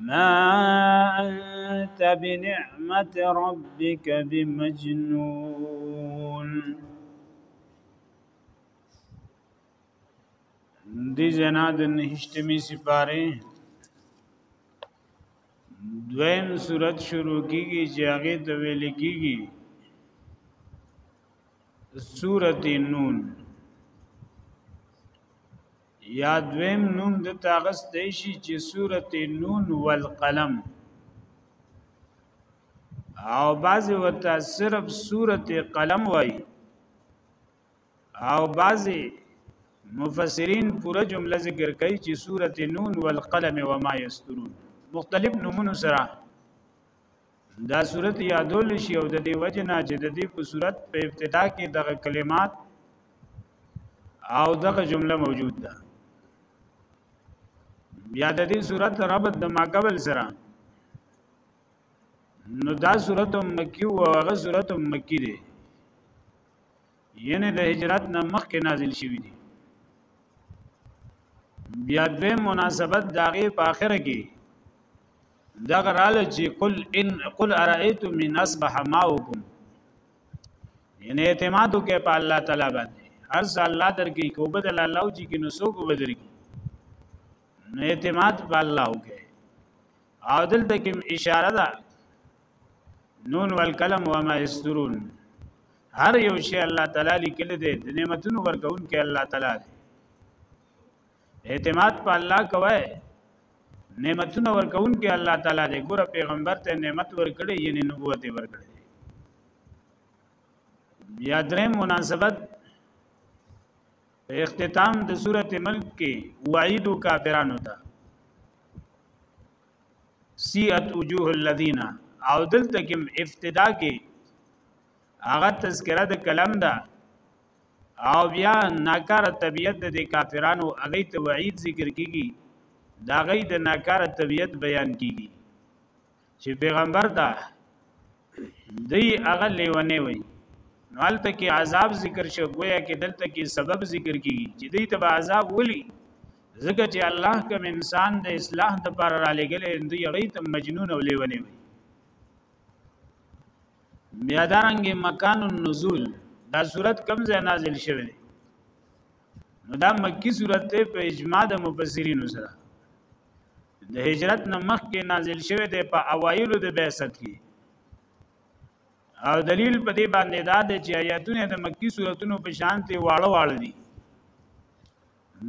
ما انت بنعمت ربك بمجنون دی جنا د نهشتمی سپاره دویم صورت شروع کیږي چې هغه ته ویل کیږي سورته نون یا دویم نوم د تاغس دیشی چې صورت نون والقلم او بعضی ورته صرف صورت قلم وای او بعضی مفسرین پوره جمله ذکر کوي چې صورت نون والقلم وما یسترون مختلف نمونه سره دا صورت یادول شي او د دې وجه نه چې د دې په صورت په ابتدا کې دغه کلمات او دغه جمله موجود ده بیا د دې صورت ربط د ما قبل سره نو دا صورت مکی او هغه صورت مکی دی یعنی د هجرت نه مخکې نازل شوی دی بیا دوی مناسبت داغه په اخره کې دا غراله چې قل ان قل ارایتم من اصبح ماؤکم یعنی اعتماد وکړه په الله تعالی باندې هر څه الله درکې کو بدل الله او چې کې نو سوق بدل کی نو اعتماد په الله وکړه او دلته کې اشاره ده نون والقلم وما یسترون هر یو شی الله تعالی لیکل دی د نعمتونو ورکون کې الله تعالی دی اعتماد په الله کوی نعمتونه ورکونکي الله تعالی دی ګوره پیغمبر ته نعمت ورکړي یعنی نبوت ورکړي بیا دریم مناسبت اختتام د سورته ملک کې وعید کافرانو ته سیئت وجوه الذین او دلته کې ابتدا کې هغه تذکرہ د کلام ده او بیا ناکاره طبیعت د دې کافرانو هغه ته وعید ذکر کیږي دا غي د ناکاره طبیعت بیان کیږي چې پیغمبر ته دی هغه لیونه وي نو هلته کې عذاب ذکر شو گویا کې دلته کې سبب ذکر کیږي چې دی ته عذاب ولي ځکه چې الله کوم انسان د اصلاح د پر را لګلې دی غي ته مجنون او لیونه وي بیا دا رنګ مکان النزول دا صورت کم ځای نازل شوی دی نو دا مکی صورت ته په اجماع د مفسرین سره د هجرت نه مخکې نازل شوی دی په اوایلو د بعثت کې او دلیل په دې باندې دا دی چې آیاتونه د مکی صورتونو په شان ته واړه واړه دي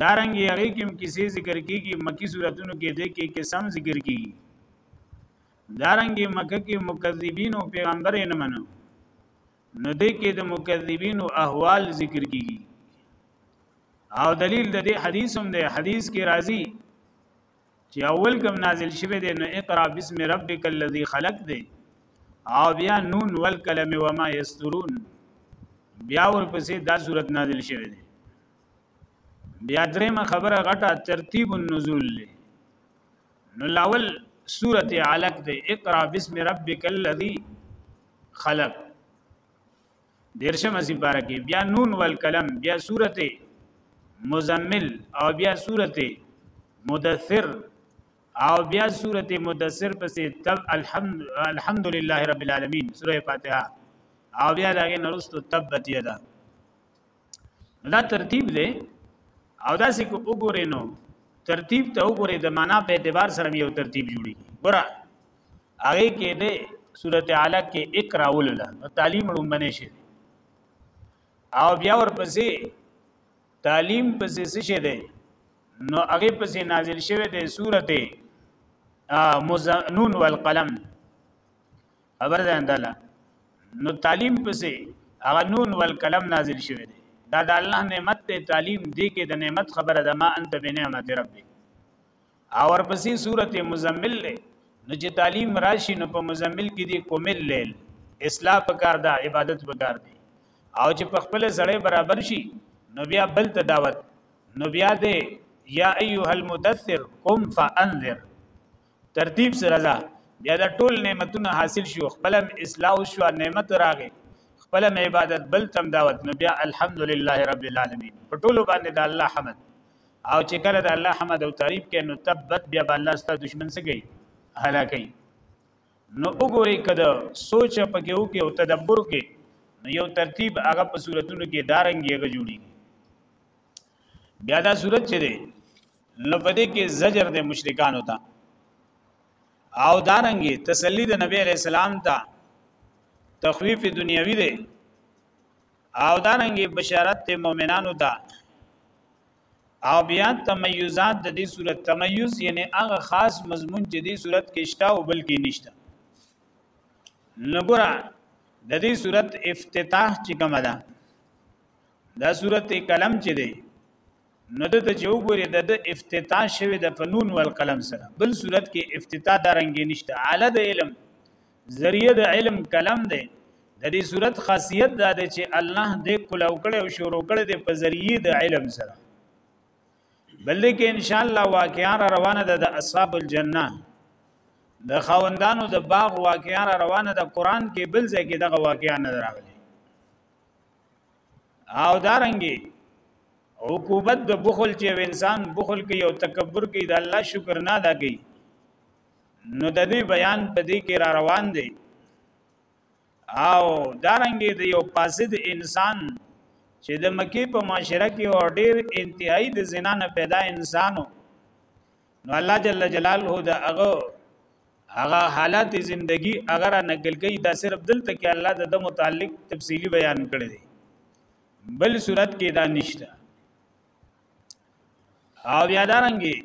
دارنګ یې هغه کې کیسې ذکر کیږي مکی صورتونو کې د کې قسم ذکر کیږي دارنګه مکه کې مکذبین او پیغمبر یې نه منو نو دې کې د مکذبین او احوال ذکر کیږي او دلیل د دې حدیث هم دی حدیث کې راځي چې اول کوم نازل شوه دی نو اقرا بسم ربک الذی خلق دی او بیا نون والقلم وما یسترون بیا ورپسې دا صورت نازل شوه دی بیا درېمه خبره غټه ترتیب النزول له نو لاول سورته علق د اقرا بسم ربک الذی خلق دیرشم سپاره کې بیا نون والقلم بیا سورته مزمل او بیا سورته مدثر او بیا سورته مدثر پسې تب الحمد الحمدلله رب العالمین سوره فاتحه او بیا دغه نرستو تبت یدا دا ترتیب دی او دا سې کو وګورې نو ترتیب ته وګورې د معنا په اعتبار سره یو ترتیب جوړي ګوره هغه کې د سورته اعلی کې اقرا ولله نو تعلیم رومبنه شي او بیا ورپسې تعلیم پسې څه شي دی نو هغه پسې نازل شوه د سورته مزنون والقلم خبر ده انداله نو تعلیم پسې هغه نون والقلم نازل شوی دی دا د الله نعمت ته تعلیم دی کې د نعمت خبره ده ما انت بنعمت ربک او ورپسې سورته مزمل له نو چې تعلیم راشي نو په مزمل کې دی کومل لیل اصلاح پکار ده عبادت پکار دی او چې په خپل سړی برابر شي نو بیا بل ته دعوت نو بیا دې یا ایها المدثر قم فانذر ترتیب سره ده بیا د ټول نعمتونه حاصل شو خپل اصلاح شو نعمت راغی خپل عبادت بل تم دعوت نو بیا الحمدلله رب العالمین په ټول باندې د الله حمد او چې کله د الله حمد او تعریف کې نو تبت بیا الله ستاسو دشمن څه کوي هلاکي نو وګوري کده سوچ پکې وکي او تدبر کې نو یو ترتیب هغه په صورتونو کې دارنګي هغه جوړي بیا دا صورت چې دی نو په دې کې زجر د مشرکانو ته او دارنګي تسلی د نبی علی السلام ته تخویف دنیوي دی او دارنګي بشارت د مؤمنانو ته او بیا تمیزات د دې صورت تمیز یعنی هغه خاص مضمون چې دې صورت کې شته او بلکې نشته نګورا د دې صورت افتتاح چې کومه ده دا صورت قلم چې دی نو د ته چې وګوري د د افتتاح شوی د فنون والقلم سره بل صورت کې افتتاح د رنګې نشته اعلی د علم ذریعہ د علم کلم دی د دې صورت خاصیت دا دی چې الله دې کولو کړي او شروع کړي د په ذریعہ د علم سره بلې کې ان شاء الله واقعا را روانه ده د اصحاب الجنه د خوندانو د باغ واقعا را روانه ده قران کې بل ځای کې دغه واقعا نه راغلي او دارنګي عقوبت د بخل چې انسان بخل کوي او تکبر کوي د الله شکر نه ادا کوي نو د دې بیان په دې کې را روان دی او دارنګي د یو فاسد انسان چې د مکی په معاشره کې او ډیر انتهایی د زنا نه پیدا انسانو نو الله جل جلاله د هغه هغه حالات زندگی اگر نقل کوي دا صرف دلته کې الله د د متعلق تفصیلی بیان کړی دی بل صورت کې دا نشته او بیا دارنګي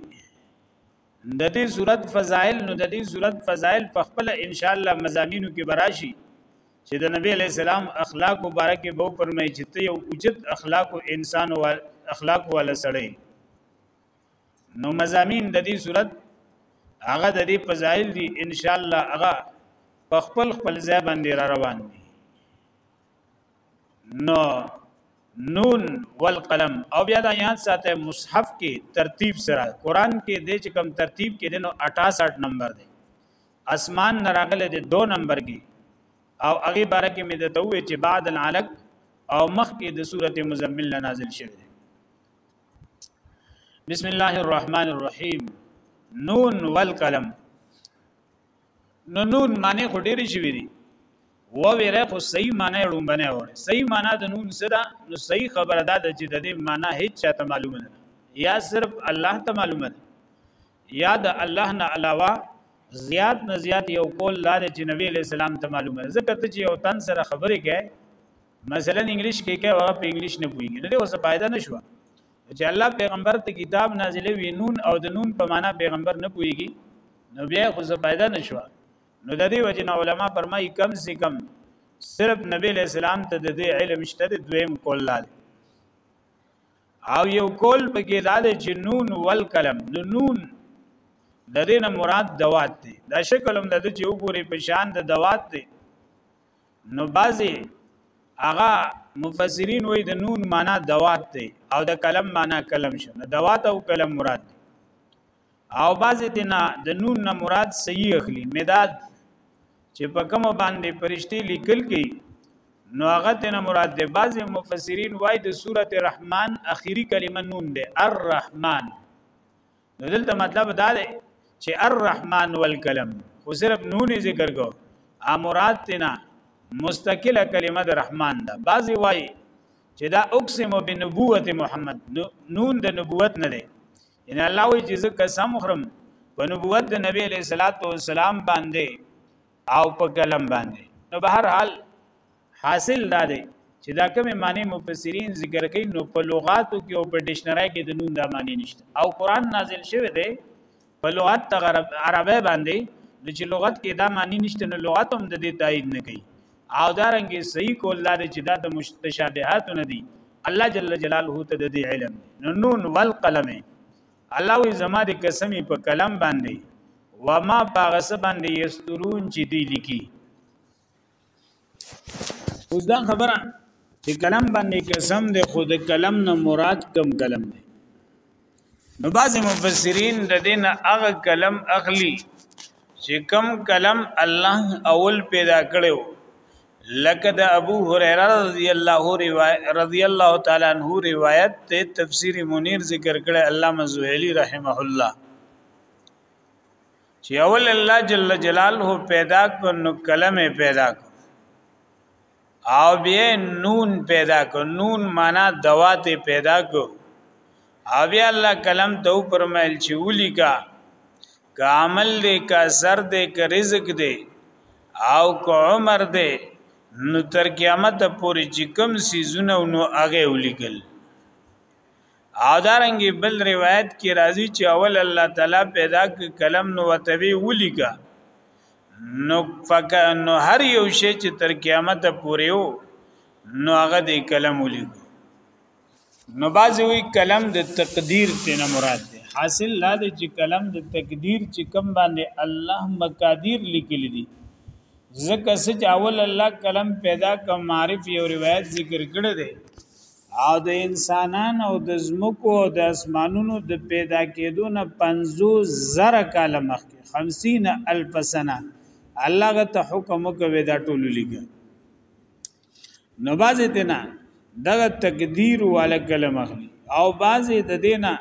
د دې صورت فضائل نو د دې صورت فضائل په خپل ان شاء الله مزامینو کې براشي چې د نبی علی السلام اخلاق مبارک به پرمای چې ته یو اوچت اخلاق او انسان او اخلاق والا سړی نو مزامین د دې صورت هغه د دې فضایل دي ان شاء الله هغه په خپل خپل ځای باندې را روان دي نو نون والقلم او بیا دا یاد ساته مصحف کې ترتیب سره قران کې د چې کم ترتیب کې دنو 68 نمبر دی اسمان نراغله د 2 نمبر کې او هغه باره کې مې د توې چې بعد العلق او مخ کې د سورته مزمل نازل شوی بسم الله الرحمن الرحیم نون والقلم نو نون معنی خو ډېری شوی دی و ویره خو صحیح معنی ړومبنه وره صحیح معنی د نون صدا نو صحیح خبره ده چې د دې معنی هیڅ چاته معلومه نه یا صرف الله ته معلومه ده یا د الله نه علاوه زیات نه زیات یو کول لاره چې نبی له سلام ته معلومه ده ځکه ته چې یو تن سره خبرې کوي مثلا انګلیش کې کې هغه په انګلیش نه پوهیږي نو دې اوس فائدہ نشو چې الله پیغمبر ته کتاب نازلې وی نون او د نون په معنا پیغمبر نه پوهیږي نو بیا خو څه فائدہ نشو نو د دې وجه نه علما فرمایي کم سے کم صرف نبی له سلام ته د دې علم شته د دویم کول لاله او یو کول پکې لاله چې نون ول کلم نو نون د دې نه مراد دوات دی دا شکل هم د چې وګوري په شان د دوات دی نو بعضی هغه مفسرین وای د نون معنا دوات دی او د کلم معنا کلم شه نه دوات او کلم مراد دی او بعضی دینا د نون نه مراد صحیح اخلي مداد چې په کوم باندې پرشتي لیکل کی نو هغه تینا مراد دی بعضی مفسرین وای د سوره رحمان اخیری کلمه نون دی الرحمن نو دلته مطلب دا دی چې الرحمن والکلم خو صرف نون ذکر کو امرات تینا مستقله کلمه د رحمان ده بعضی وای چې دا اقسم بنبوت محمد نون د نبوت نه دی ان الله وی چې زه قسم خرم په نبوت د نبی علیہ الصلوۃ والسلام باندې او په کلم باندې نو بهر حال حاصل دا دی چې دا کومه معنی مفسرین ذکر کوي نو په لغاتو کې او په ډکشنری کې د نون دا معنی نشته او قران نازل شوی دی په لغت ته غرب عربی باندې نو چې لغت کې دا معنی نشته نو لغت هم د دې تایید نه کوي او دا رنګ صحیح کول دا چې دا د مشتشابهات نه دي الله جل جلاله ته د دې علم نو نون والقلم الله وی زما د قسمی په کلم باندې وما پاغس باندې یسترون چې دی لیکي اوس دا خبره چې قلم باندې قسم دی خو د قلم نه مراد کم قلم دی نو بعض مفسرین د دین هغه قلم اخلي چې کم قلم الله اول پیدا کړو لکه د ابو هريره رضی الله روایت رضی الله تعالی عنہ روایت ته تفسیر منیر ذکر کړه علامه زویلی رحمه الله چې اول الله جل جلاله پیدا کو نو قلم پیدا کو او بیا نون پیدا کو نون معنا دوات پیدا کو او بیا الله قلم ته پرمایل چې ولي کا که عمل دې کا سر دې که رزق دې او که عمر دې نو تر قیامت پورې چې کوم سيزونه نو هغه ولیکل او دارنګ بل روایت کې راځي چې اول الله تعالی پیدا ک قلم نو وتوی ولیکا نو فک نو هر یو شی چې تر قیامت پورې وو نو هغه د قلم ولیکو نو بازی وی قلم د تقدیر تینا مراد دی حاصل لا دی چې قلم د تقدیر چې کم باندې الله مقادیر لیکل دي زکه سچ اول الله قلم پیدا کوم معرف یو روایت ذکر کړی دی او د انسانانو او د زمکو او د اسمانونو د پیدا کېدو نه 50 زره کاله مخکې 50 الف سنه الله غته حکم کوي دا ټول لګي نو بازه تینا دغه تقدیر والا کلم اخلي او بازه د دینا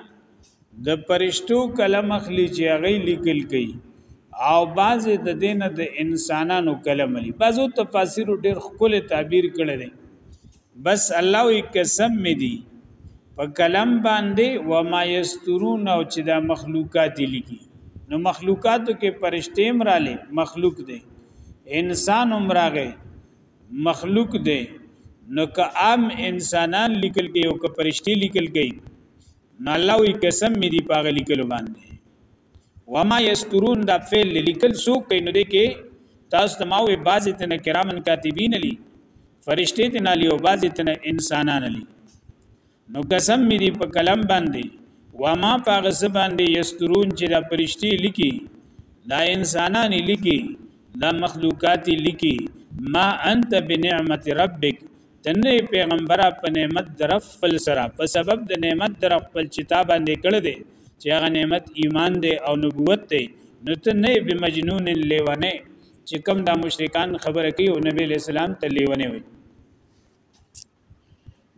د پرشتو کلم اخلي چې هغه لیکل کوي او بازه د دینه د انسانانو کلم لري بازو تفاسیر ډیر خپل تعبیر کړي بس الله وی قسم می دی په کلم باندې و ما یسترون او چې دا مخلوقات لیکي نو مخلوقاتو کې پرشته امراله مخلوق دی انسان امراغه مخلوق دی نو که عام انسانان لیکل کوي او که پرشته لیکل کوي نو الله وی قسم می دی پاغه لیکلو باندې وما یسترون دا فعل لیکل سو کینو دې کې تاسو ته ماوې بعضې ته نه کرامن کاتبین لی فرشتې ته نه لی او بعضې ته نه انسانان لی نو قسم مې دی په کلم باندې و ما پاغه څه باندې یسترون چې دا فرشتې لیکي دا انسانان لیکي دا مخلوقات لیکي ما انت بنعمت ربک د نوی پیغمبره په نعمت در خپل سره په سبب د نعمت در خپل چې تا باندې کړی دی چې هغه نعمت ایمان دی او نبوت دی نو ته نه به مجنون لیونه چې کوم دا مشرکان خبره کوي او نبی اسلام ته لیونه وي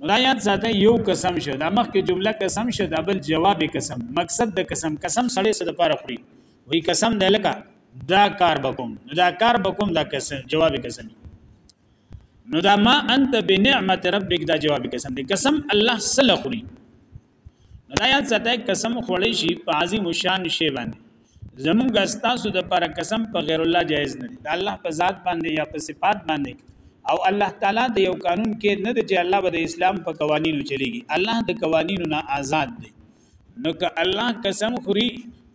ملایات ساته یو قسم شو دا مخکې جمله قسم شو دا بل جواب قسم مقصد د قسم قسم سړی سره لپاره خوري وی قسم دی لکه دا کار بکوم دا کار بکوم دا قسم جواب قسم نو دا ما انت بنعمت ربک دا جواب قسم دی قسم الله سره خوري نو دا یاد ساته قسم خوړی شي په عظیم شان شی باندې زمونږ استاسو د پر قسم په غیر الله جایز نه دی دا الله په ذات باندې یا په صفات باندې او الله تعالی د یو قانون کې نه دی چې الله به د اسلام په قوانینو چلیږي الله د قوانینو نه آزاد دی نو که الله قسم خوري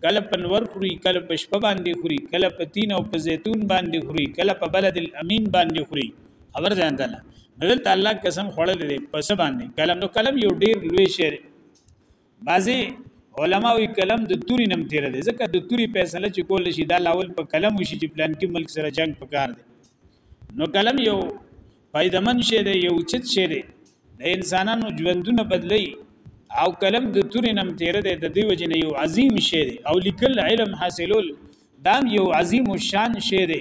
کله په نور خوري کله په شپه باندې خوري کله په تین او په زیتون باندې خوري کله په بلد الامین باندې خوري خبر ځان ته نزل ته الله قسم خوړل دي په سبا باندې کلم نو کلم یو ډیر لوی شعر بعضی علما وی کلم د توري نم تیر دي ځکه د توري فیصله چې کول شي دا لاول په کلم وشي چې پلان کې ملک سره جنگ پکار دي نو کلم یو پیدمن شی دی یو چت شی دی د انسانانو ژوندونه بدلی او کلم د تورې نم تیر دی د دیو جن یو عظیم شی دی او لیکل علم حاصلول دام یو عظیم و شان شی دی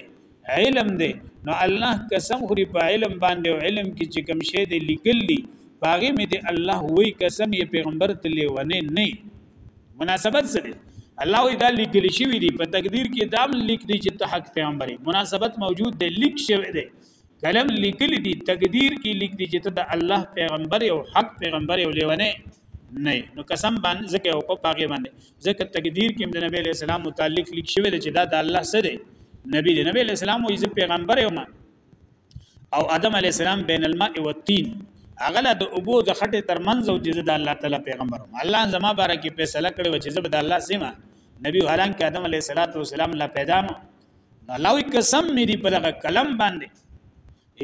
علم دی نو الله قسم خوري په علم باندې او علم کې چې کوم شی دی لیکل دی باغې مې دی الله وای قسم یې پیغمبر تلې ونه نه مناسبت څه دی الله وی دا لیکل شوی دی په تقدیر کې دام لیک دی چې ته حق پیغمبري مناسبت موجود دی لیک شوی دی قلم لیکلی دی تقدیر کې لیک دی چې ته د الله پیغمبر او حق پیغمبر او لیونه نه نو قسم باندې زکه او په پاګې باندې زکه تقدیر کې د نبی له سلام متعلق لیک شوی دی چې دا د الله سره دی نبی دی نبی له سلام او عزت پیغمبر او ما او ادم علی السلام بین الماء و التین اغله د ابو د خټه تر منځ او چې د الله تعالی پیغمبر الله زما بارکه فیصله کړو چې زبد الله سیمه نبی حالانکه آدم علیه السلام لا پیدا نو الله قسم مې دی په دغه قلم باندې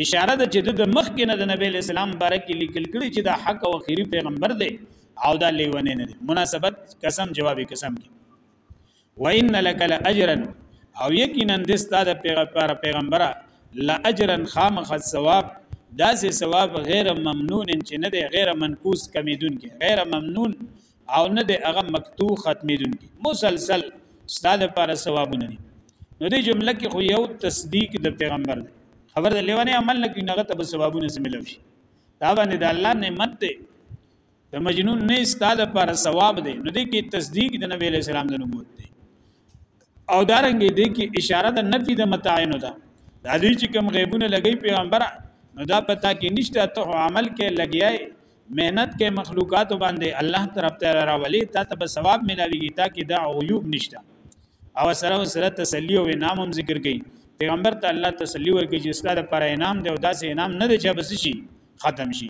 اشاره ده چې د مخ کې نه د نبی اسلام بارک لیکل کړي چې دا حق او خيري پیغمبر دی او دا لیونه نه دی مناسبت قسم جوابي قسم کې وان لك لاجرا او یقینا د استاد پیغمبر پیغمبره لاجرا خامخ الثواب دا سه ثواب غیر ممنون چې نه دی غیر منقوص کمیدون کې غیر ممنون او نه د هغه مکتو ختمېدونکي مسلسل ستا د پاره ثوابونه دي نو دې جمله کې خو یو تصدیق د پیغمبر دی خبر د لیوانه عمل نه کوي هغه ته ثوابونه سملو شي دا باندې د الله نعمت دی د مجنون نه ستا د پاره ثواب دی نو دې کې تصدیق د نبی له سلام د نبوت دی او دارنګې دې کې اشاره د نفي د متعینو ده د دې چې کوم غیبونه لګی پیغمبر نو دا پتا کې نشته ته عمل کې لګیای مهنت کې مخلوقات باندې الله طرف ته راولي تا ته به ثواب ملاويږي تا کې دا عیوب نشته او سره سره تسلی او انعام هم ذکر کړي پیغمبر ته الله تسلی ورکړي چې ستاسو پر انعام دی او داسې انعام نه دی چې بس شي ختم شي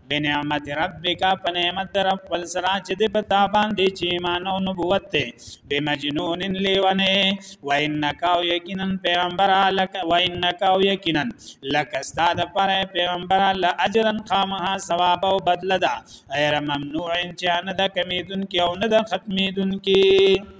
بنعمت ربک په نعمت در خپل سره چې د پتا باندې چې ایمان او نبوت ته بمجنون لیونه و انک او یقینا پیغمبر لک و انک او یقینا لک استاد پر پیغمبر لا اجرن خامها ثواب او بدل ده غیر ممنوع چې نه ده کمیدون کې او نه ده ختمیدون کې